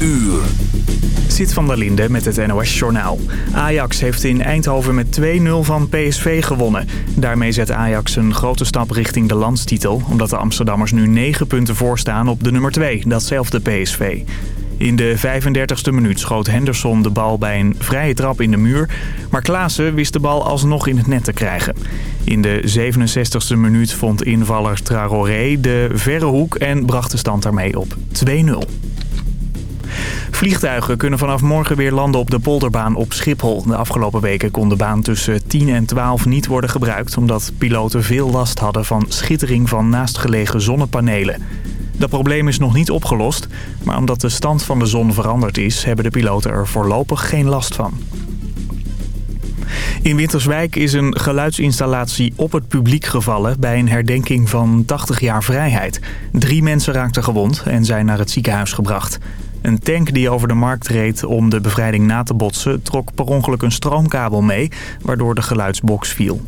uur. Zit van der Linde met het NOS-journaal. Ajax heeft in Eindhoven met 2-0 van PSV gewonnen. Daarmee zet Ajax een grote stap richting de landstitel... omdat de Amsterdammers nu 9 punten voorstaan op de nummer 2, datzelfde PSV. In de 35e minuut schoot Henderson de bal bij een vrije trap in de muur... maar Klaassen wist de bal alsnog in het net te krijgen. In de 67e minuut vond invaller Traoré de verre hoek en bracht de stand daarmee op 2-0. Vliegtuigen kunnen vanaf morgen weer landen op de polderbaan op Schiphol. De afgelopen weken kon de baan tussen 10 en 12 niet worden gebruikt... omdat piloten veel last hadden van schittering van naastgelegen zonnepanelen. Dat probleem is nog niet opgelost, maar omdat de stand van de zon veranderd is... hebben de piloten er voorlopig geen last van. In Winterswijk is een geluidsinstallatie op het publiek gevallen... bij een herdenking van 80 jaar vrijheid. Drie mensen raakten gewond en zijn naar het ziekenhuis gebracht. Een tank die over de markt reed om de bevrijding na te botsen... trok per ongeluk een stroomkabel mee, waardoor de geluidsbox viel.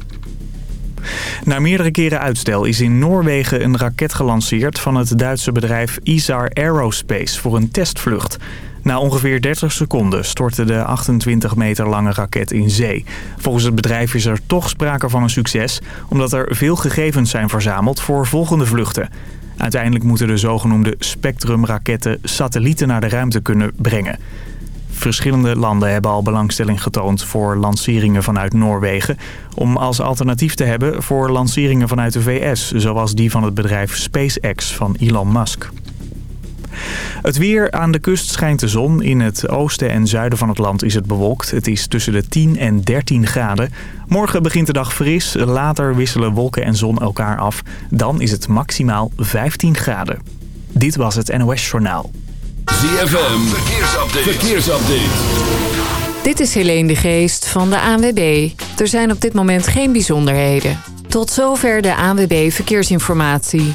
Na meerdere keren uitstel is in Noorwegen een raket gelanceerd van het Duitse bedrijf Isar Aerospace voor een testvlucht. Na ongeveer 30 seconden stortte de 28 meter lange raket in zee. Volgens het bedrijf is er toch sprake van een succes... omdat er veel gegevens zijn verzameld voor volgende vluchten. Uiteindelijk moeten de zogenoemde Spectrum-raketten satellieten naar de ruimte kunnen brengen. Verschillende landen hebben al belangstelling getoond voor lanceringen vanuit Noorwegen... om als alternatief te hebben voor lanceringen vanuit de VS... zoals die van het bedrijf SpaceX van Elon Musk. Het weer aan de kust schijnt de zon. In het oosten en zuiden van het land is het bewolkt. Het is tussen de 10 en 13 graden. Morgen begint de dag fris. Later wisselen wolken en zon elkaar af. Dan is het maximaal 15 graden. Dit was het NOS Journaal. ZFM, verkeersupdate. verkeersupdate. Dit is Helene de Geest van de ANWB. Er zijn op dit moment geen bijzonderheden. Tot zover de ANWB Verkeersinformatie.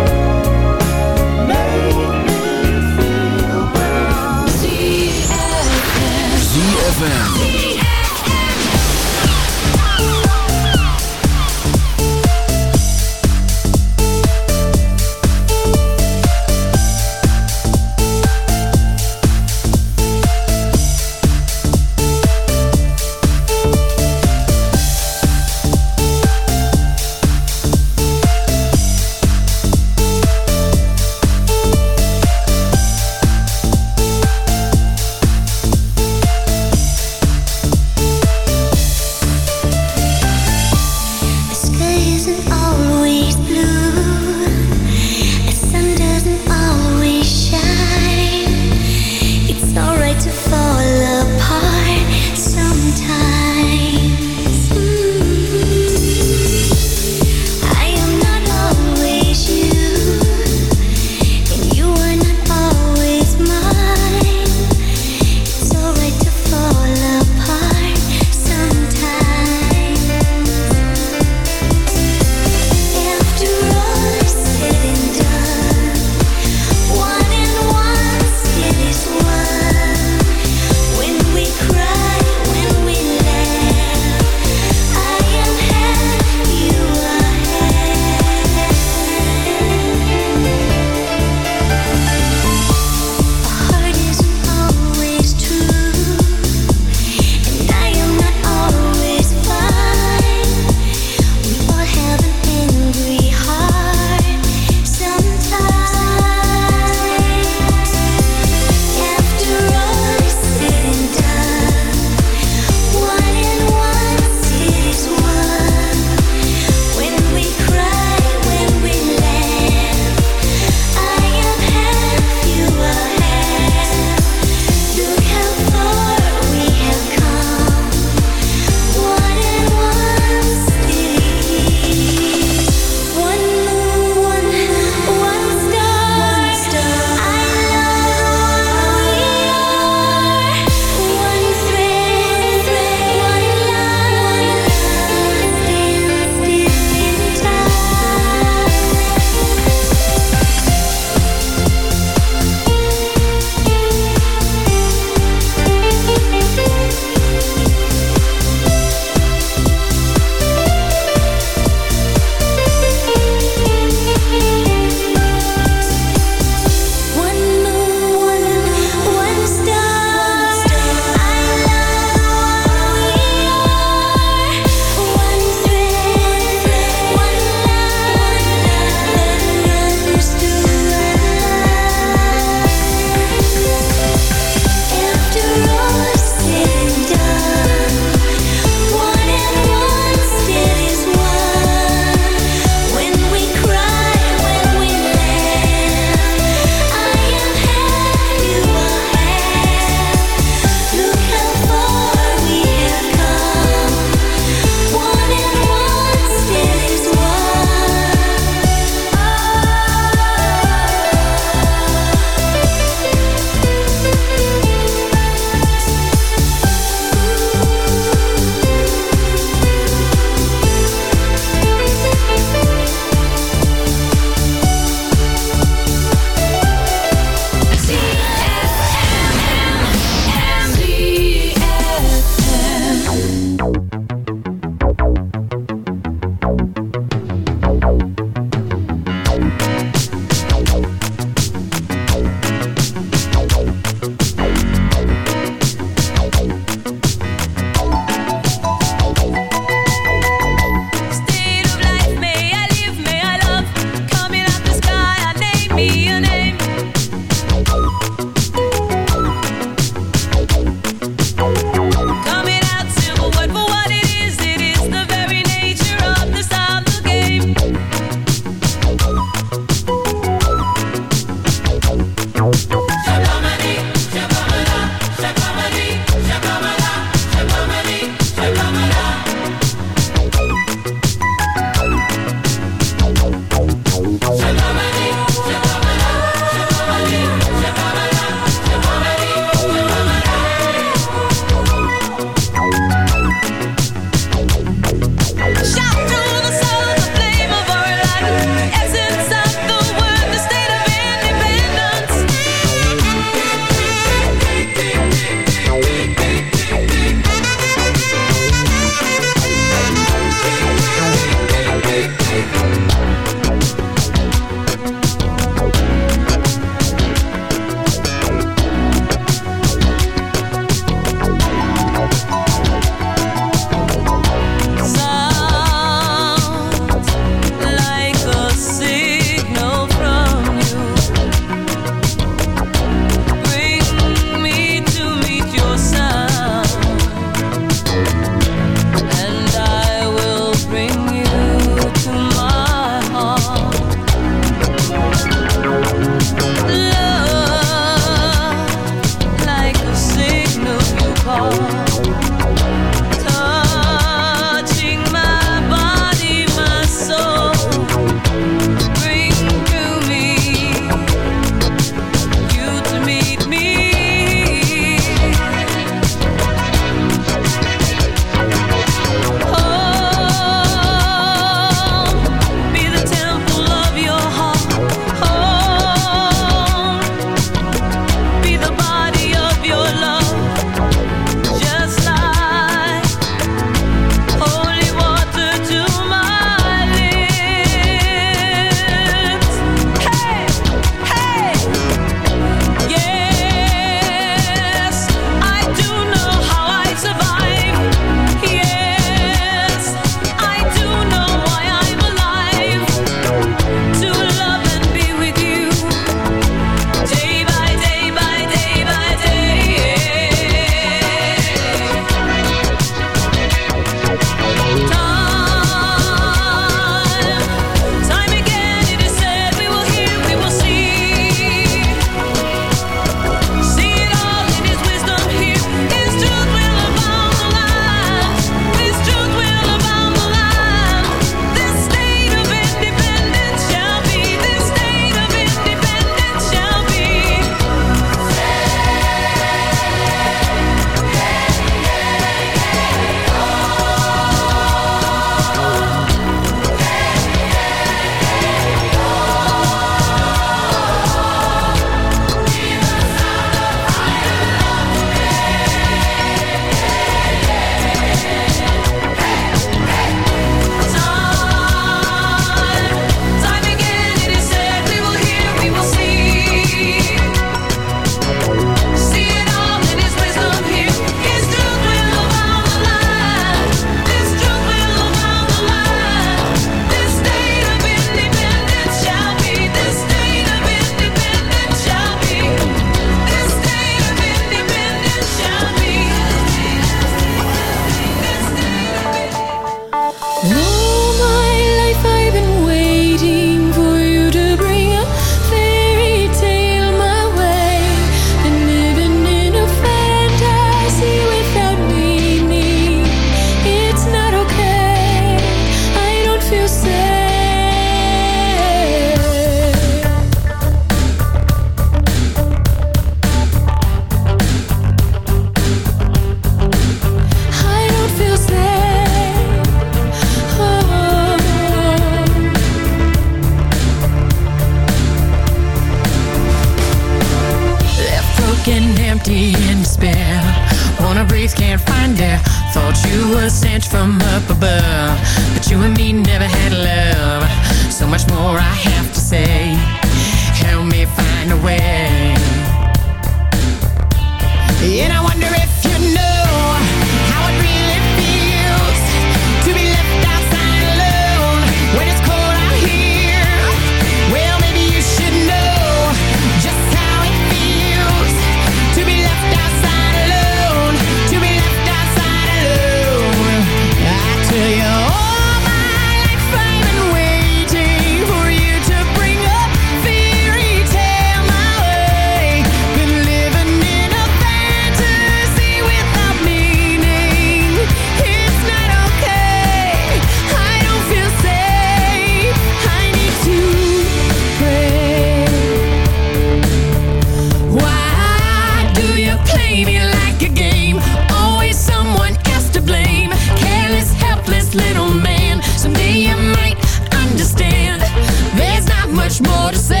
esmorecer.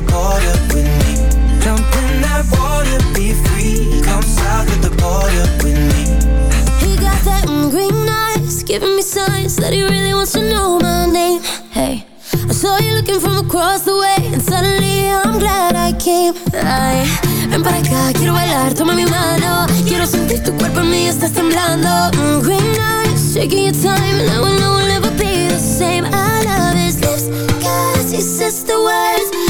the border with me. Jump in that water, be free. Come south of the border with me. He got that green eyes, giving me signs that he really wants to know my name. Hey, I saw you looking from across the way, and suddenly I'm glad I came. Ay, ven para acá, quiero bailar, toma mi mano. Quiero sentir tu cuerpo en mí, estás temblando. Green eyes, shaking time, and I will, we'll never be the same. I love his lips, cause he says the words.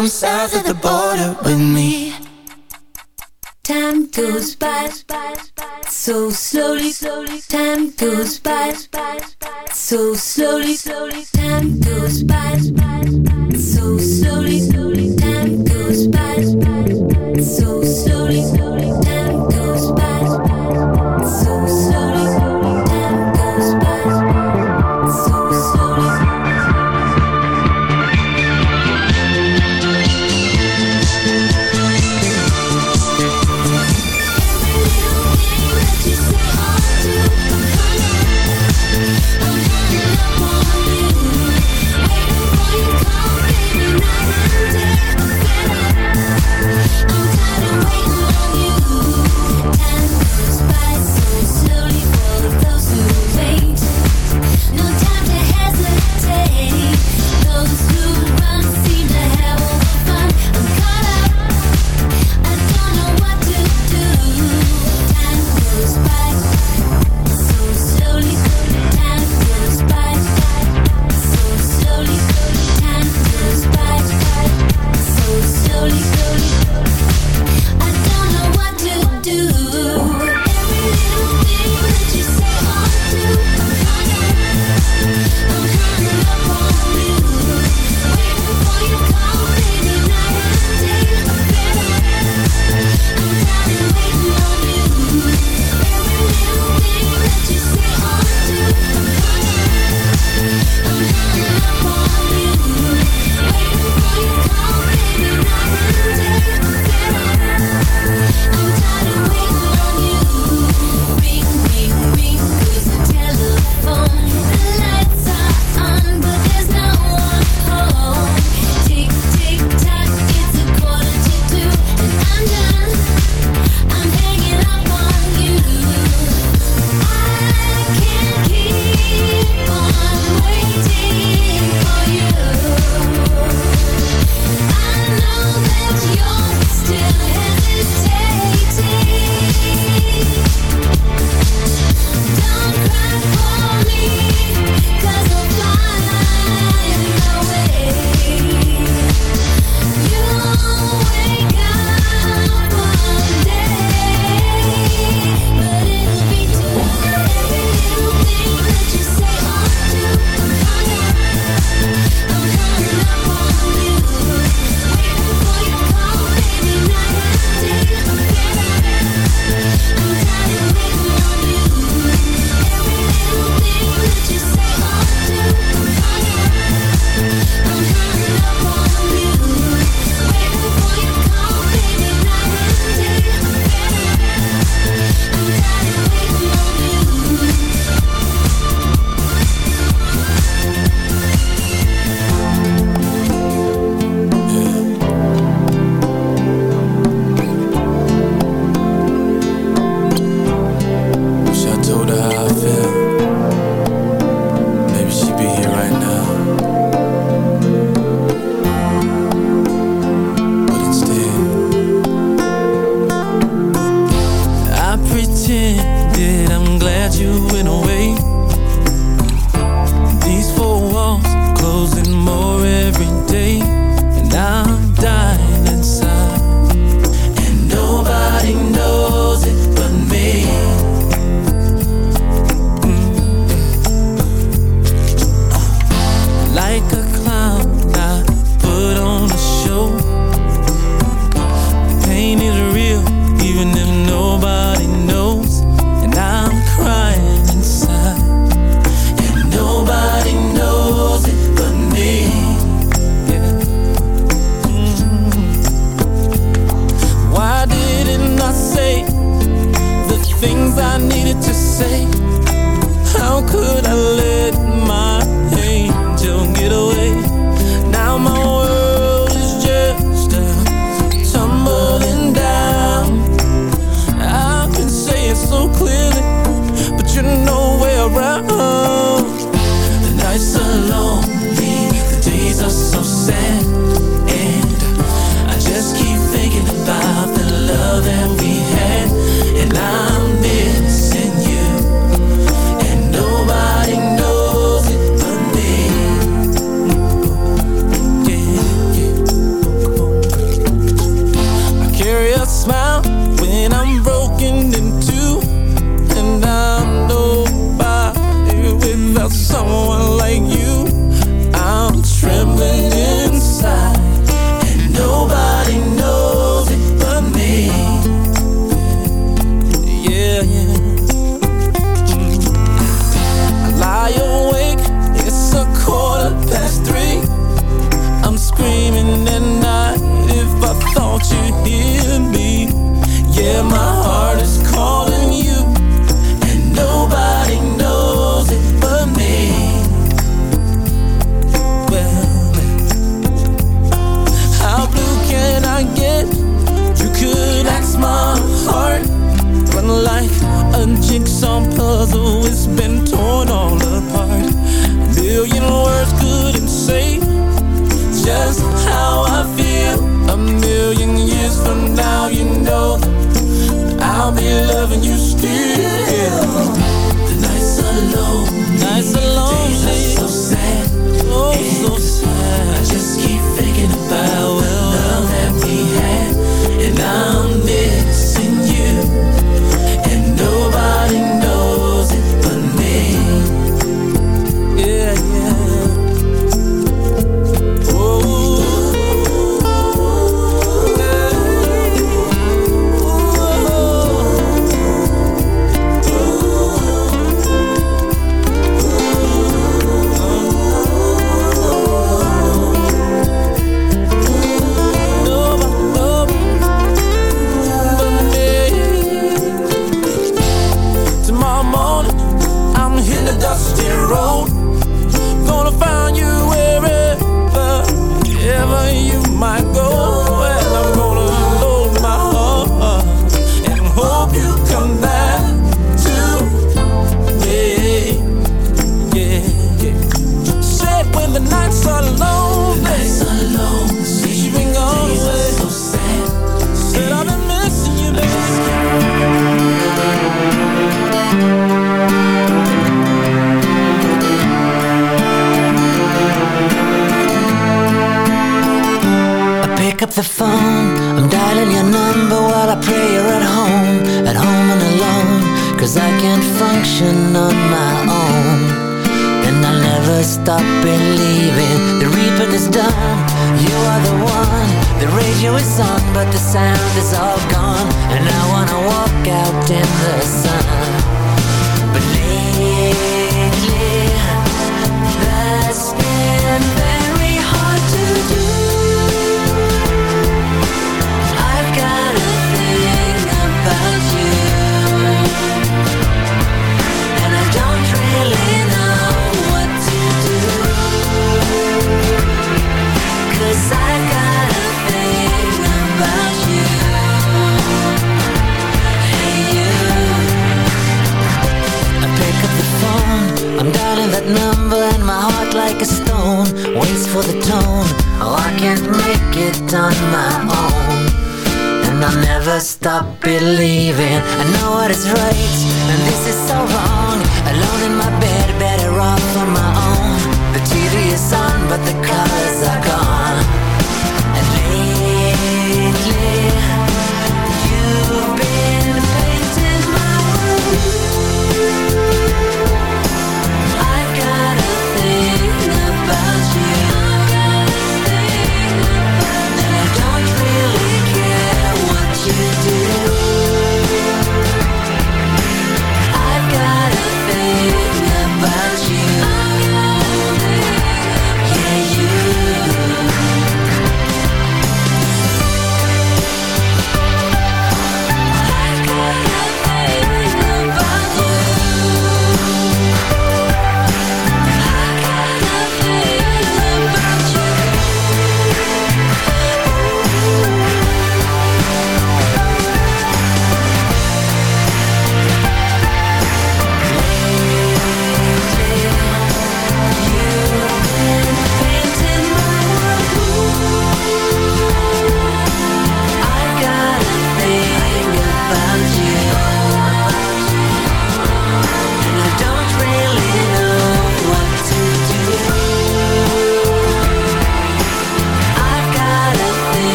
Come south of the border with me. Time goes by so slowly. Slowly. Time goes by so slowly. slowly. Time goes by so slowly. Time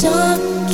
Don't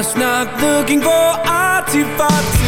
Was not looking for artifacts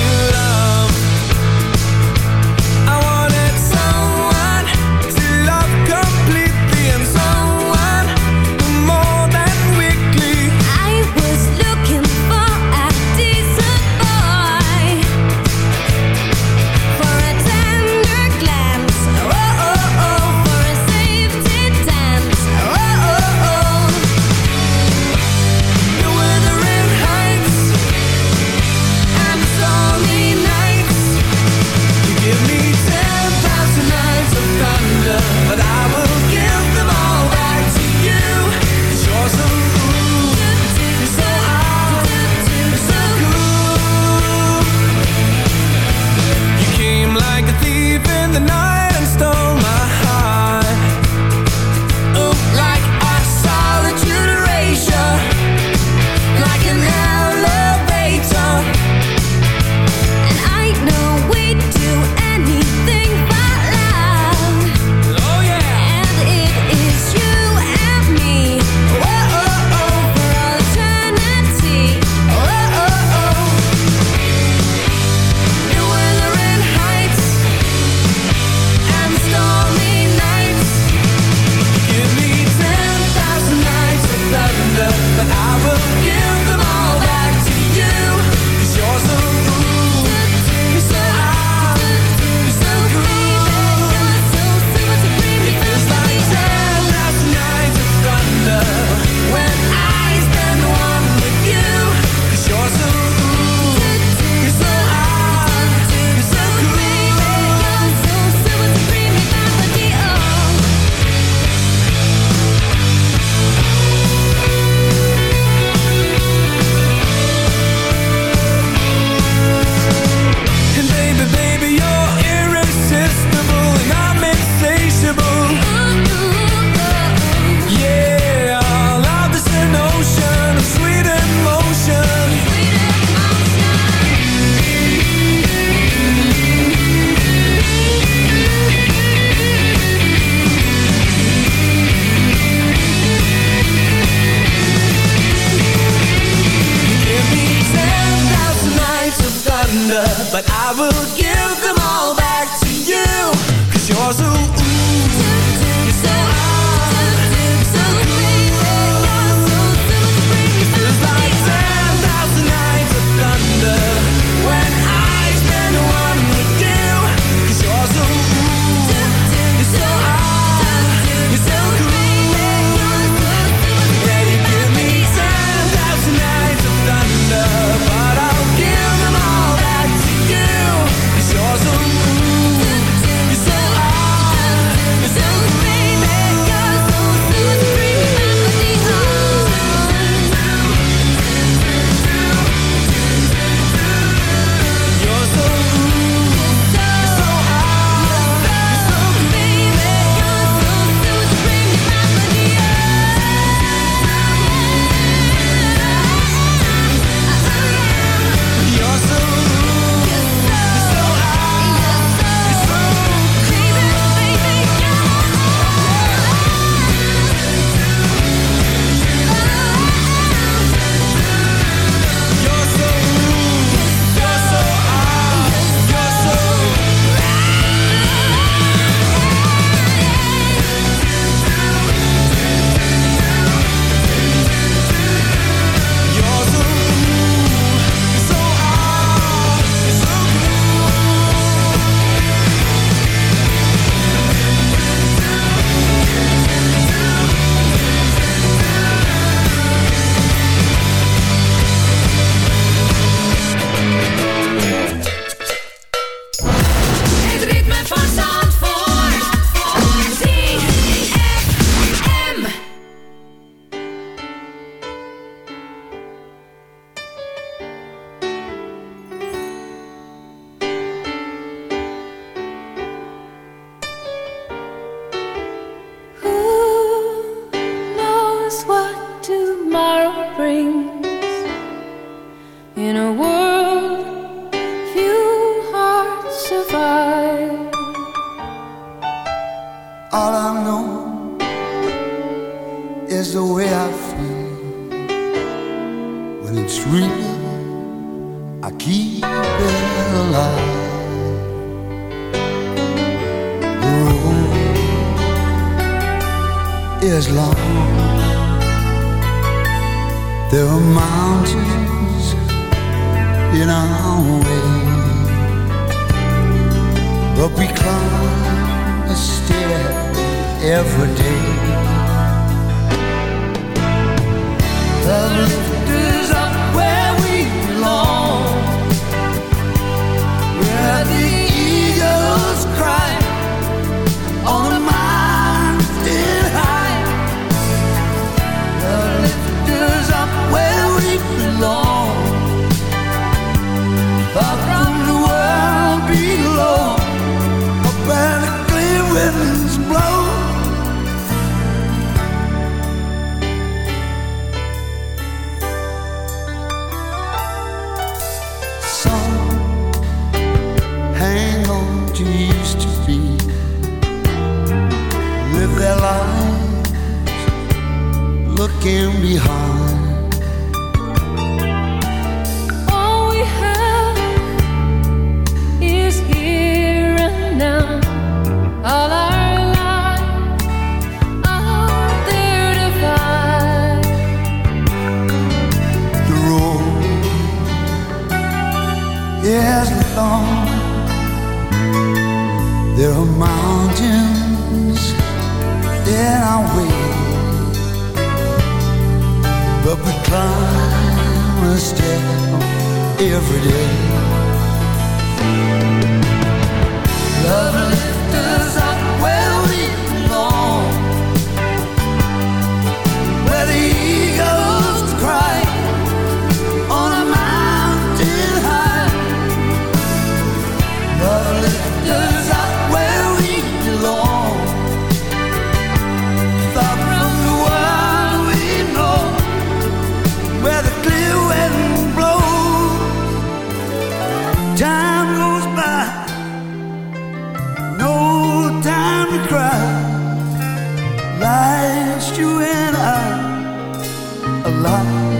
love.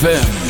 ZFM.